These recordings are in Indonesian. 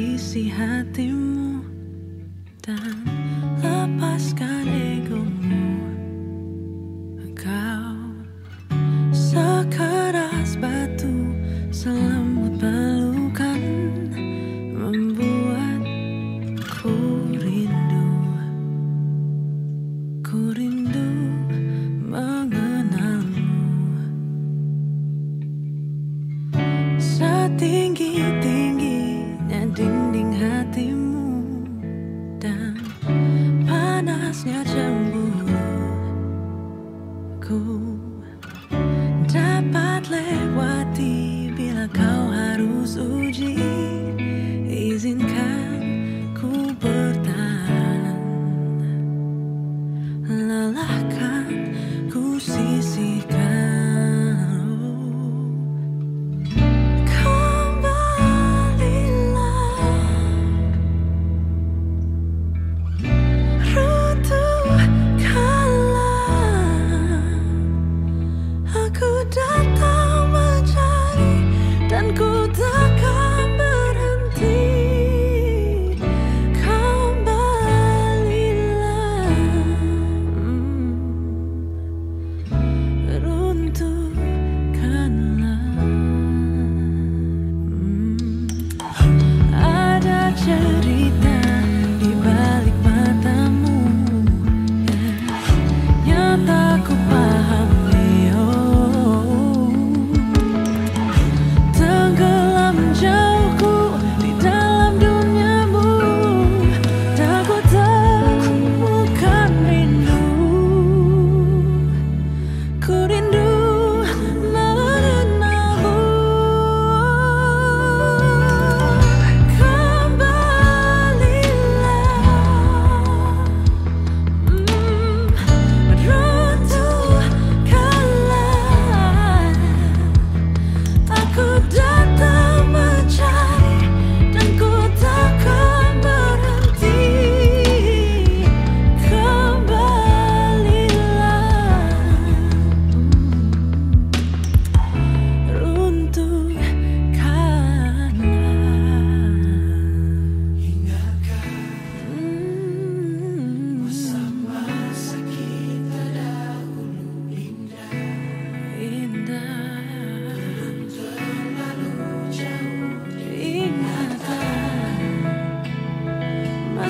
isi hatimu dan lepaskan egomu. Engkau sekeras batu, selembut pelukan membuatku rindu. Ku rindu mengenalmu. Setinggi-tingginya panasnya cemburu. Ku dapat lewati bila kau harus uji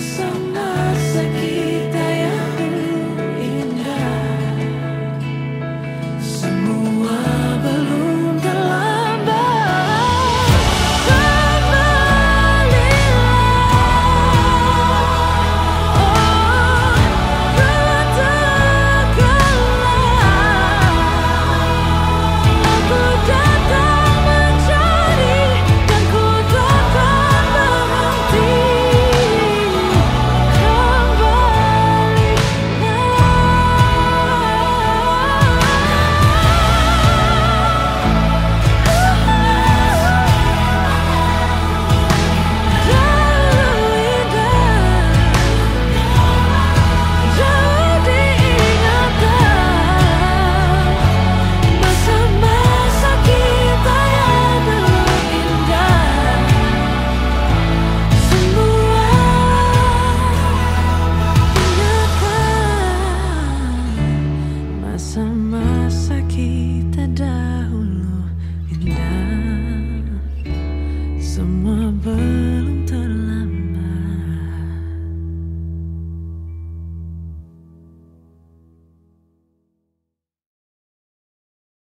sun.